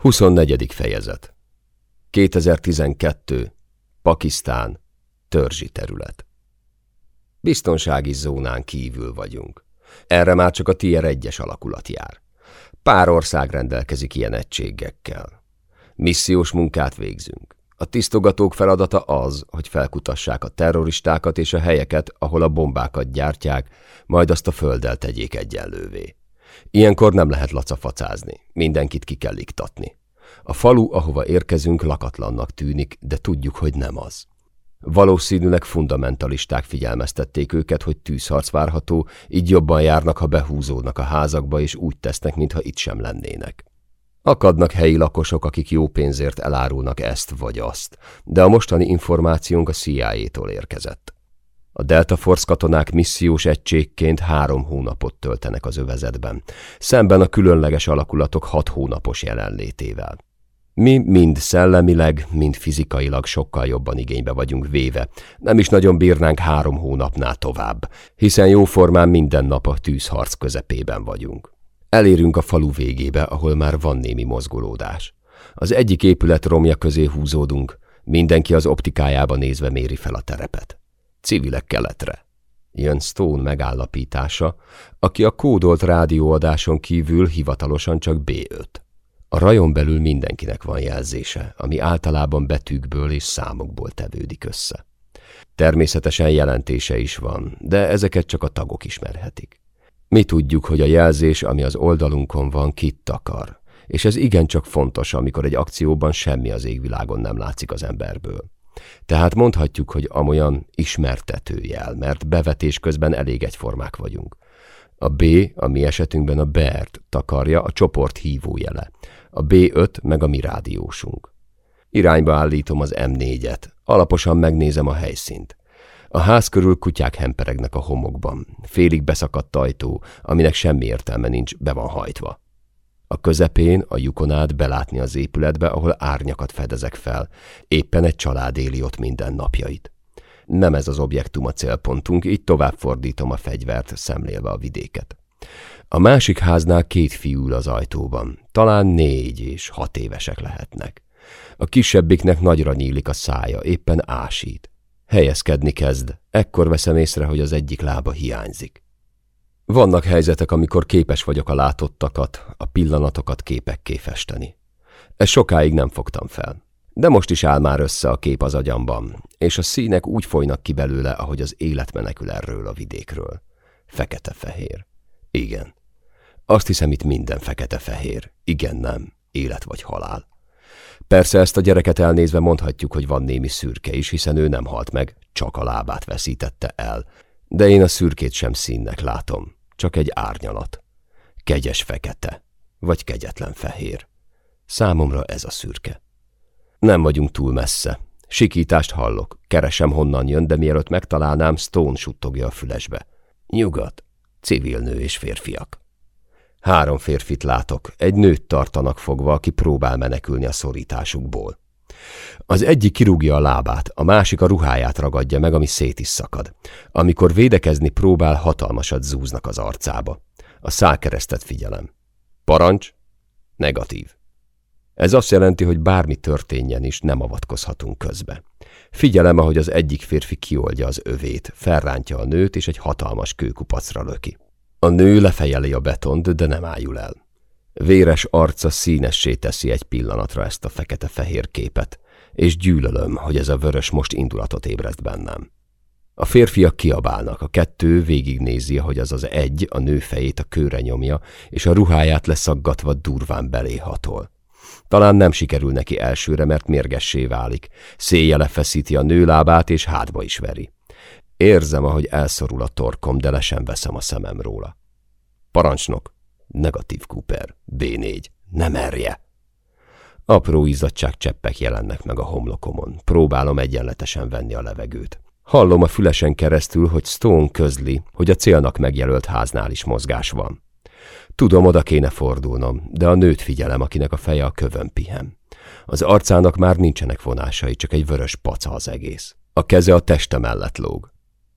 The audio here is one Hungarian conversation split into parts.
24. fejezet 2012. Pakisztán. Törzsi terület. Biztonsági zónán kívül vagyunk. Erre már csak a Tier 1-es alakulat jár. Pár ország rendelkezik ilyen egységekkel. Missziós munkát végzünk. A tisztogatók feladata az, hogy felkutassák a terroristákat és a helyeket, ahol a bombákat gyártják, majd azt a földdel tegyék egyenlővé. Ilyenkor nem lehet lacafacázni, mindenkit ki kell iktatni. A falu, ahova érkezünk, lakatlannak tűnik, de tudjuk, hogy nem az. Valószínűleg fundamentalisták figyelmeztették őket, hogy tűzharc várható, így jobban járnak, ha behúzódnak a házakba, és úgy tesznek, mintha itt sem lennének. Akadnak helyi lakosok, akik jó pénzért elárulnak ezt vagy azt, de a mostani információnk a CIA-tól érkezett. A Delta Force katonák missziós egységként három hónapot töltenek az övezetben, szemben a különleges alakulatok hat hónapos jelenlétével. Mi mind szellemileg, mind fizikailag sokkal jobban igénybe vagyunk véve, nem is nagyon bírnánk három hónapnál tovább, hiszen jóformán minden nap a tűzharc közepében vagyunk. Elérünk a falu végébe, ahol már van némi mozgolódás. Az egyik épület romja közé húzódunk, mindenki az optikájába nézve méri fel a terepet. Civilek keletre. Jön Stone megállapítása, aki a kódolt rádióadáson kívül hivatalosan csak B5. A rajon belül mindenkinek van jelzése, ami általában betűkből és számokból tevődik össze. Természetesen jelentése is van, de ezeket csak a tagok ismerhetik. Mi tudjuk, hogy a jelzés, ami az oldalunkon van, kit takar, és ez igencsak fontos, amikor egy akcióban semmi az égvilágon nem látszik az emberből. Tehát mondhatjuk, hogy amolyan ismertetőjel, mert bevetés közben elég egyformák vagyunk. A B, a mi esetünkben a BERT takarja a csoport hívójele, a B5 meg a mi rádiósunk. Irányba állítom az M4-et, alaposan megnézem a helyszínt. A ház körül kutyák hemperegnek a homokban, félig beszakadt ajtó, aminek semmi értelme nincs, be van hajtva. A közepén, a lyukon át belátni az épületbe, ahol árnyakat fedezek fel. Éppen egy család éli ott minden napjait. Nem ez az objektum a célpontunk, így tovább fordítom a fegyvert, szemlélve a vidéket. A másik háznál két fiú ül az ajtóban, talán négy és hat évesek lehetnek. A kisebbiknek nagyra nyílik a szája, éppen ásít. Helyezkedni kezd, ekkor veszem észre, hogy az egyik lába hiányzik. Vannak helyzetek, amikor képes vagyok a látottakat, a pillanatokat képekké festeni. Ezt sokáig nem fogtam fel. De most is áll már össze a kép az agyamban, és a színek úgy folynak ki belőle, ahogy az élet menekül erről a vidékről. Fekete-fehér. Igen. Azt hiszem, itt minden fekete-fehér. Igen, nem. Élet vagy halál. Persze ezt a gyereket elnézve mondhatjuk, hogy van némi szürke is, hiszen ő nem halt meg, csak a lábát veszítette el. De én a szürkét sem színnek látom csak egy árnyalat. Kegyes fekete, vagy kegyetlen fehér. Számomra ez a szürke. Nem vagyunk túl messze. Sikítást hallok, keresem honnan jön, de mielőtt megtalálnám, Stone suttogja a fülesbe. Nyugat, civil nő és férfiak. Három férfit látok, egy nőt tartanak fogva, aki próbál menekülni a szorításukból. Az egyik kirúgja a lábát, a másik a ruháját ragadja meg, ami szét is szakad. Amikor védekezni próbál, hatalmasat zúznak az arcába. A szálkeresztet figyelem. Parancs? Negatív. Ez azt jelenti, hogy bármi történjen is, nem avatkozhatunk közbe. Figyelem, ahogy az egyik férfi kioldja az övét, felrántja a nőt, és egy hatalmas kőkupacra löki. A nő lefejeli a betont, de nem ájul el. Véres arca színessé teszi egy pillanatra ezt a fekete-fehér képet, és gyűlölöm, hogy ez a vörös most indulatot ébreszt bennem. A férfiak kiabálnak, a kettő végignézi, hogy az az egy a nő fejét a kőre nyomja, és a ruháját leszaggatva durván beléhatol. Talán nem sikerül neki elsőre, mert mérgessé válik. Széje lefeszíti a nő lábát, és hátba is veri. Érzem, ahogy elszorul a torkom, de le sem veszem a szemem róla. Parancsnok, Negatív Cooper. B4. Nem merje. Apró cseppek jelennek meg a homlokomon. Próbálom egyenletesen venni a levegőt. Hallom a fülesen keresztül, hogy Stone közli, hogy a célnak megjelölt háznál is mozgás van. Tudom, oda kéne fordulnom, de a nőt figyelem, akinek a feje a kövön pihen. Az arcának már nincsenek vonásai, csak egy vörös paca az egész. A keze a teste mellett lóg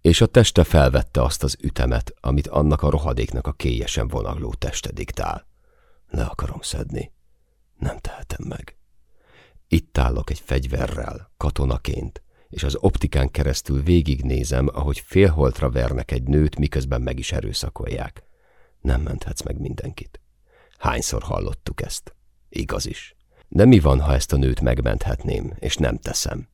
és a teste felvette azt az ütemet, amit annak a rohadéknak a kélyesen vonagló teste diktál. Le akarom szedni. Nem tehetem meg. Itt állok egy fegyverrel, katonaként, és az optikán keresztül végignézem, ahogy félholtra vernek egy nőt, miközben meg is erőszakolják. Nem menthetsz meg mindenkit. Hányszor hallottuk ezt? Igaz is. De mi van, ha ezt a nőt megmenthetném, és nem teszem?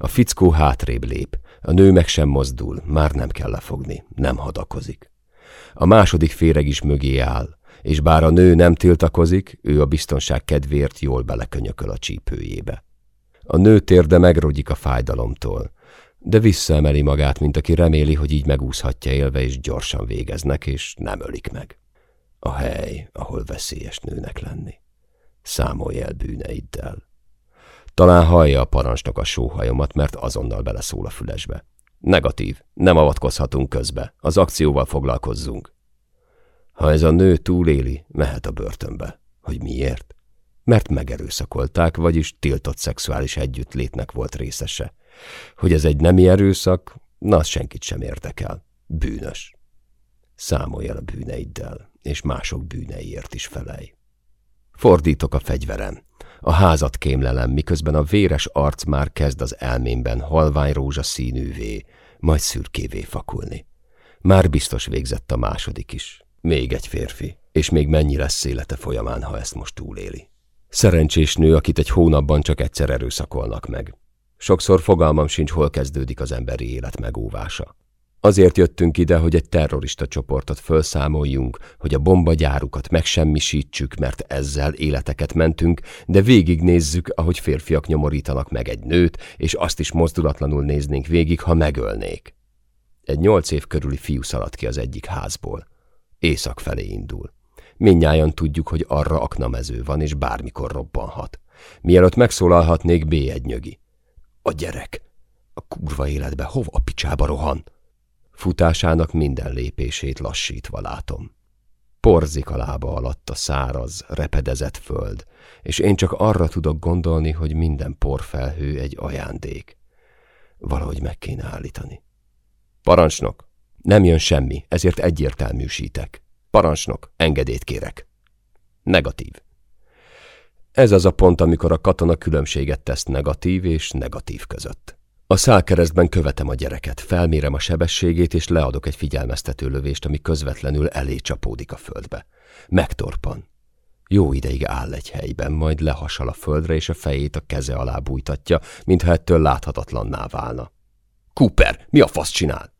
A fickó hátrébb lép, a nő meg sem mozdul, már nem kell lefogni, nem hadakozik. A második féreg is mögé áll, és bár a nő nem tiltakozik, ő a biztonság kedvéért jól belekönyököl a csípőjébe. A nő térde megrogyik a fájdalomtól, de visszaemeli magát, mint aki reméli, hogy így megúszhatja élve, és gyorsan végeznek, és nem ölik meg. A hely, ahol veszélyes nőnek lenni. Számolj el bűneiddel. Talán hallja a parancsnok a sóhajomat, mert azonnal beleszól a fülesbe. Negatív, nem avatkozhatunk közbe, az akcióval foglalkozzunk. Ha ez a nő túléli, mehet a börtönbe. Hogy miért? Mert megerőszakolták, vagyis tiltott szexuális együttlétnek volt részese. Hogy ez egy nemi erőszak, na az senkit sem érdekel. Bűnös. Számolj el a bűneiddel, és mások bűneiért is felej. Fordítok a fegyverem. A házat kémlelem, miközben a véres arc már kezd az elmémben halvány rózsaszínűvé, majd szürkévé fakulni. Már biztos végzett a második is. Még egy férfi, és még mennyi lesz élete folyamán, ha ezt most túléli. Szerencsés nő, akit egy hónapban csak egyszer erőszakolnak meg. Sokszor fogalmam sincs, hol kezdődik az emberi élet megóvása. Azért jöttünk ide, hogy egy terrorista csoportot felszámoljunk, hogy a bombagyárukat megsemmisítsük, mert ezzel életeket mentünk, de végignézzük, ahogy férfiak nyomorítanak meg egy nőt, és azt is mozdulatlanul néznénk végig, ha megölnék. Egy nyolc év körüli fiú szaladt ki az egyik házból. Észak felé indul. Mindnyájan tudjuk, hogy arra aknamező van, és bármikor robbanhat. Mielőtt megszólalhatnék, B egy nyögi. A gyerek! A kurva életbe hova a picsába rohan? Futásának minden lépését lassítva látom. Porzik a lába alatt a száraz, repedezett föld, és én csak arra tudok gondolni, hogy minden porfelhő egy ajándék. Valahogy meg kéne állítani. Parancsnok, nem jön semmi, ezért egyértelműsítek. Parancsnok, engedélyt kérek. Negatív. Ez az a pont, amikor a katona különbséget tesz negatív és negatív között. A szálkeresztben követem a gyereket, felmérem a sebességét, és leadok egy figyelmeztető lövést, ami közvetlenül elé csapódik a földbe. Megtorpan. Jó ideig áll egy helyben, majd lehasal a földre, és a fejét a keze alá bújtatja, mintha ettől láthatatlanná válna. Cooper, mi a fasz csinál?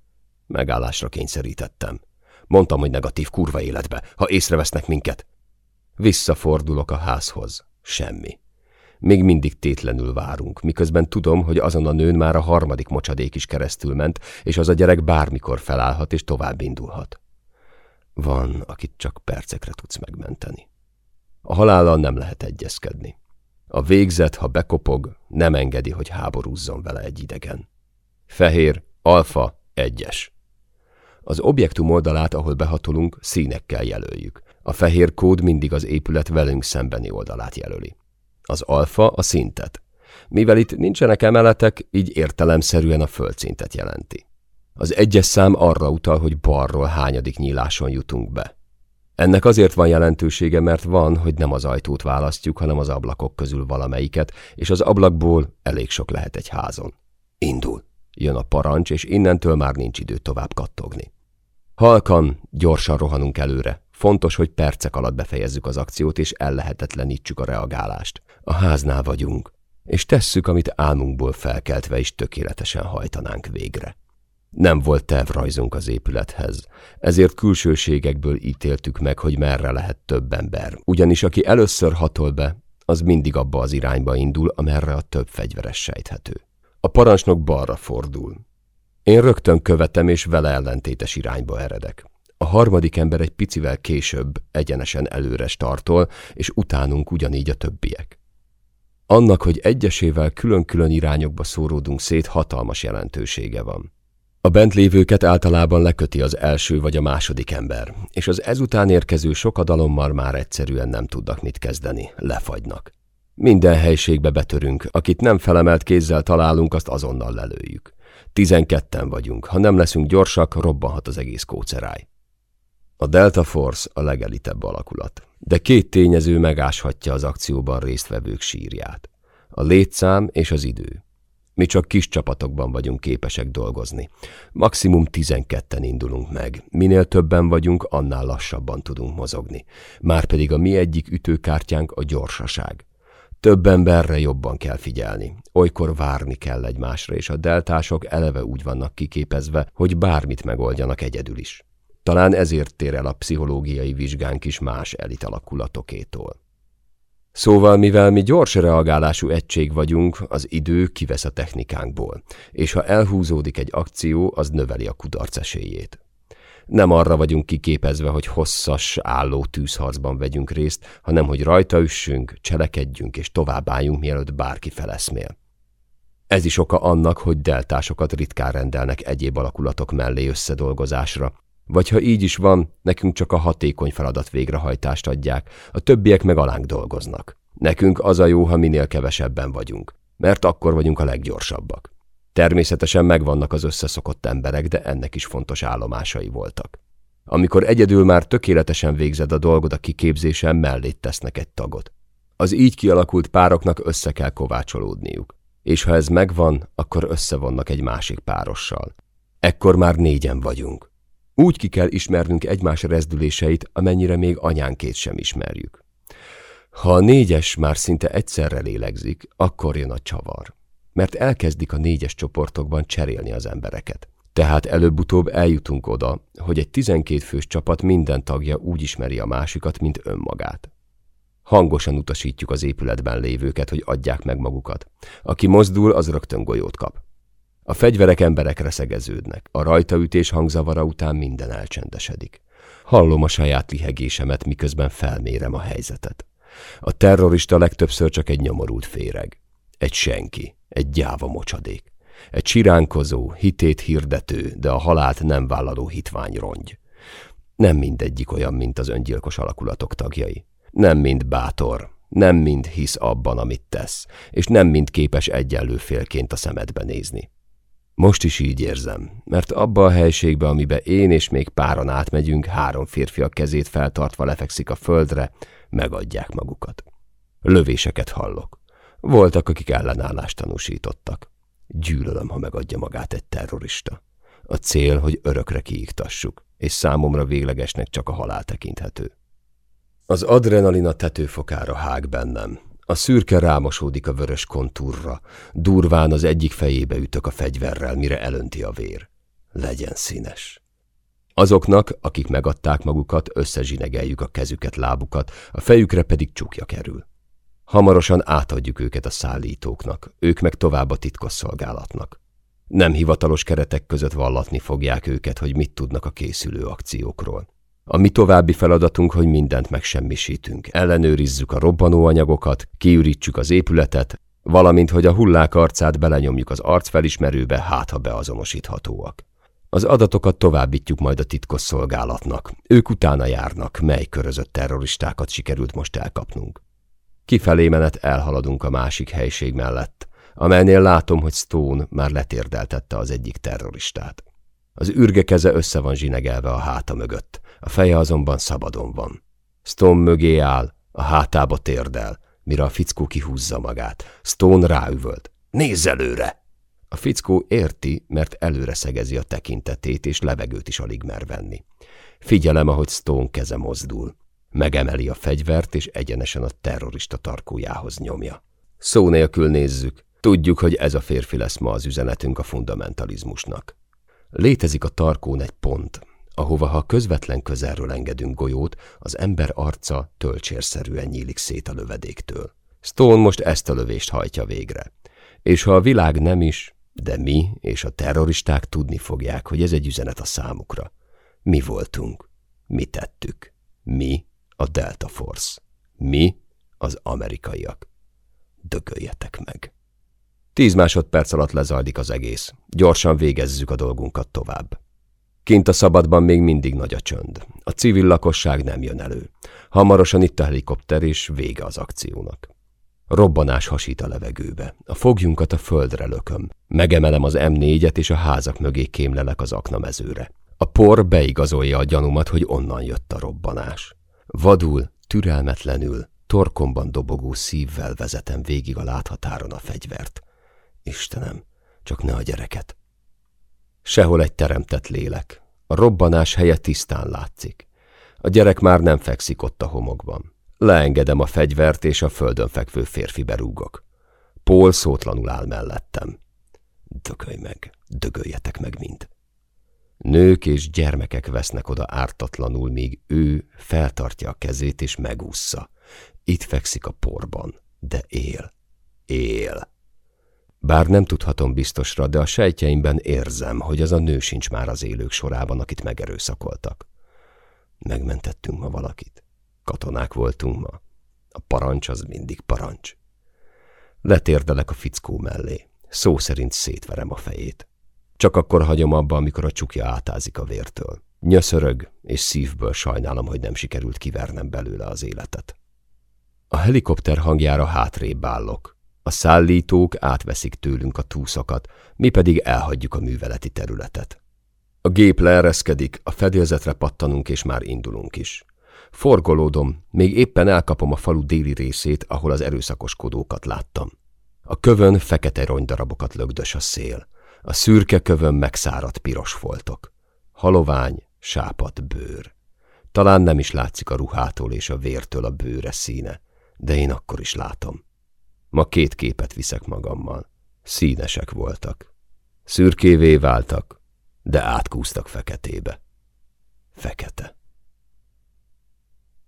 Megállásra kényszerítettem. Mondtam, hogy negatív kurva életbe, ha észrevesznek minket. Visszafordulok a házhoz. Semmi. Még mindig tétlenül várunk, miközben tudom, hogy azon a nőn már a harmadik mocsadék is keresztül ment, és az a gyerek bármikor felállhat és tovább indulhat. Van, akit csak percekre tudsz megmenteni. A halállal nem lehet egyezkedni. A végzet, ha bekopog, nem engedi, hogy háborúzzon vele egy idegen. Fehér, alfa, egyes. Az objektum oldalát, ahol behatolunk, színekkel jelöljük. A fehér kód mindig az épület velünk szembeni oldalát jelöli. Az alfa a szintet. Mivel itt nincsenek emeletek, így értelemszerűen a földszintet jelenti. Az egyes szám arra utal, hogy balról hányadik nyíláson jutunk be. Ennek azért van jelentősége, mert van, hogy nem az ajtót választjuk, hanem az ablakok közül valamelyiket, és az ablakból elég sok lehet egy házon. Indul. Jön a parancs, és innentől már nincs idő tovább kattogni. Halkan, gyorsan rohanunk előre. Fontos, hogy percek alatt befejezzük az akciót, és ellehetetlenítsük a reagálást. A háznál vagyunk, és tesszük, amit álmunkból felkeltve is tökéletesen hajtanánk végre. Nem volt tervrajzunk az épülethez, ezért külsőségekből ítéltük meg, hogy merre lehet több ember, ugyanis aki először hatol be, az mindig abba az irányba indul, amerre a több fegyveres sejthető. A parancsnok balra fordul. Én rögtön követem, és vele ellentétes irányba eredek. A harmadik ember egy picivel később egyenesen előre startol, és utánunk ugyanígy a többiek. Annak, hogy egyesével külön-külön irányokba szóródunk szét, hatalmas jelentősége van. A bent lévőket általában leköti az első vagy a második ember, és az ezután érkező sokadalommal már egyszerűen nem tudnak mit kezdeni, lefagynak. Minden helységbe betörünk, akit nem felemelt kézzel találunk, azt azonnal lelőjük. Tizenketten vagyunk, ha nem leszünk gyorsak, robbanhat az egész kóceráj. A Delta Force a legelitebb alakulat, de két tényező megáshatja az akcióban résztvevők sírját. A létszám és az idő. Mi csak kis csapatokban vagyunk képesek dolgozni. Maximum 12-en indulunk meg. Minél többen vagyunk, annál lassabban tudunk mozogni. Márpedig a mi egyik ütőkártyánk a gyorsaság. Több emberre jobban kell figyelni. Olykor várni kell egymásra, és a deltások eleve úgy vannak kiképezve, hogy bármit megoldjanak egyedül is. Talán ezért tér el a pszichológiai vizsgánk is más elit alakulatokétól. Szóval, mivel mi gyors reagálású egység vagyunk, az idő kivesz a technikánkból, és ha elhúzódik egy akció, az növeli a kudarc esélyét. Nem arra vagyunk kiképezve, hogy hosszas, álló tűzharcban vegyünk részt, hanem hogy rajta üssünk, cselekedjünk és továbbáljunk, mielőtt bárki feleszmél. Ez is oka annak, hogy deltásokat ritkán rendelnek egyéb alakulatok mellé összedolgozásra, vagy ha így is van, nekünk csak a hatékony feladat végrehajtást adják, a többiek meg alánk dolgoznak. Nekünk az a jó, ha minél kevesebben vagyunk, mert akkor vagyunk a leggyorsabbak. Természetesen megvannak az összeszokott emberek, de ennek is fontos állomásai voltak. Amikor egyedül már tökéletesen végzed a dolgod a kiképzésen, mellét tesznek egy tagot. Az így kialakult pároknak össze kell kovácsolódniuk, és ha ez megvan, akkor összevonnak egy másik párossal. Ekkor már négyen vagyunk. Úgy ki kell ismernünk egymás rezdüléseit, amennyire még anyánkét sem ismerjük. Ha a négyes már szinte egyszerre lélegzik, akkor jön a csavar. Mert elkezdik a négyes csoportokban cserélni az embereket. Tehát előbb-utóbb eljutunk oda, hogy egy tizenkét fős csapat minden tagja úgy ismeri a másikat, mint önmagát. Hangosan utasítjuk az épületben lévőket, hogy adják meg magukat. Aki mozdul, az rögtön golyót kap. A fegyverek emberekre szegeződnek, a rajtaütés hangzavara után minden elcsendesedik. Hallom a saját lihegésemet, miközben felmérem a helyzetet. A terrorista legtöbbször csak egy nyomorult féreg. Egy senki, egy gyáva mocsadék. Egy siránkozó, hitét hirdető, de a halált nem vállaló hitvány rongy. Nem mindegyik olyan, mint az öngyilkos alakulatok tagjai. Nem mind bátor, nem mind hisz abban, amit tesz, és nem mind képes egyenlő félként a szemedbe nézni. Most is így érzem, mert abba a helységbe, amibe én és még páran átmegyünk, három férfi a kezét feltartva lefekszik a földre, megadják magukat. Lövéseket hallok. Voltak, akik ellenállást tanúsítottak. Gyűlölöm, ha megadja magát egy terrorista. A cél, hogy örökre kiiktassuk, és számomra véglegesnek csak a halál tekinthető. Az adrenalina tetőfokára hág bennem, a szürke rámosódik a vörös kontúrra, durván az egyik fejébe ütök a fegyverrel, mire elönti a vér. Legyen színes. Azoknak, akik megadták magukat, összezsinegeljük a kezüket, lábukat, a fejükre pedig csukja kerül. Hamarosan átadjuk őket a szállítóknak, ők meg tovább a titkosszolgálatnak. Nem hivatalos keretek között vallatni fogják őket, hogy mit tudnak a készülő akciókról. A mi további feladatunk, hogy mindent megsemmisítünk. Ellenőrizzük a robbanóanyagokat, kiürítsük az épületet, valamint, hogy a hullák arcát belenyomjuk az arcfelismerőbe, hát ha beazonosíthatóak. Az adatokat továbbítjuk majd a titkos szolgálatnak. Ők utána járnak, mely körözött terroristákat sikerült most elkapnunk. Kifelé menet elhaladunk a másik helység mellett, amelynél látom, hogy Stone már letérdeltette az egyik terroristát. Az ürge keze össze van zsinegelve a háta mögött, a feje azonban szabadon van. Stone mögé áll, a hátába térdel, mire a fickó kihúzza magát. Stone ráüvölt. Nézz előre! A fickó érti, mert előre szegezi a tekintetét, és levegőt is alig mer venni. Figyelem, ahogy Stone keze mozdul. Megemeli a fegyvert, és egyenesen a terrorista tarkójához nyomja. Szó nélkül nézzük. Tudjuk, hogy ez a férfi lesz ma az üzenetünk a fundamentalizmusnak. Létezik a tarkón egy pont, ahova ha közvetlen közelről engedünk golyót, az ember arca tölcsérszerűen nyílik szét a lövedéktől. Stone most ezt a lövést hajtja végre. És ha a világ nem is, de mi és a terroristák tudni fogják, hogy ez egy üzenet a számukra. Mi voltunk. Mi tettük. Mi a Delta Force. Mi az amerikaiak. Dögöljetek meg. Tíz másodperc alatt lezajlik az egész. Gyorsan végezzük a dolgunkat tovább. Kint a szabadban még mindig nagy a csönd. A civil lakosság nem jön elő. Hamarosan itt a helikopter, és vége az akciónak. Robbanás hasít a levegőbe. A fogjunkat a földre lököm. Megemelem az M4-et, és a házak mögé kémlelek az aknamezőre. A por beigazolja a gyanumat, hogy onnan jött a robbanás. Vadul, türelmetlenül, torkomban dobogó szívvel vezetem végig a láthatáron a fegyvert. Istenem, csak ne a gyereket. Sehol egy teremtett lélek. A robbanás helye tisztán látszik. A gyerek már nem fekszik ott a homokban. Leengedem a fegyvert, és a földön fekvő férfi berúgok. Pól szótlanul áll mellettem. Dögölj meg, dögöljetek meg mind. Nők és gyermekek vesznek oda ártatlanul, míg ő feltartja a kezét és megúszza. Itt fekszik a porban, de él. Él. Bár nem tudhatom biztosra, de a sejtjeimben érzem, hogy az a nő sincs már az élők sorában, akit megerőszakoltak. Megmentettünk ma valakit. Katonák voltunk ma. A parancs az mindig parancs. Letérdelek a fickó mellé. Szó szerint szétverem a fejét. Csak akkor hagyom abba, amikor a csukja átázik a vértől. Nyöszörög, és szívből sajnálom, hogy nem sikerült kivernem belőle az életet. A helikopter hangjára hátrébb állok. A szállítók átveszik tőlünk a túszokat, mi pedig elhagyjuk a műveleti területet. A gép leereszkedik, a fedélzetre pattanunk, és már indulunk is. Forgolódom, még éppen elkapom a falu déli részét, ahol az erőszakoskodókat láttam. A kövön fekete ronydarabokat lögdös a szél. A szürke kövön megszáradt piros foltok. Halovány, sápat bőr. Talán nem is látszik a ruhától és a vértől a bőre színe, de én akkor is látom. Ma két képet viszek magammal. Színesek voltak. Szürkévé váltak, de átkúztak feketébe. Fekete.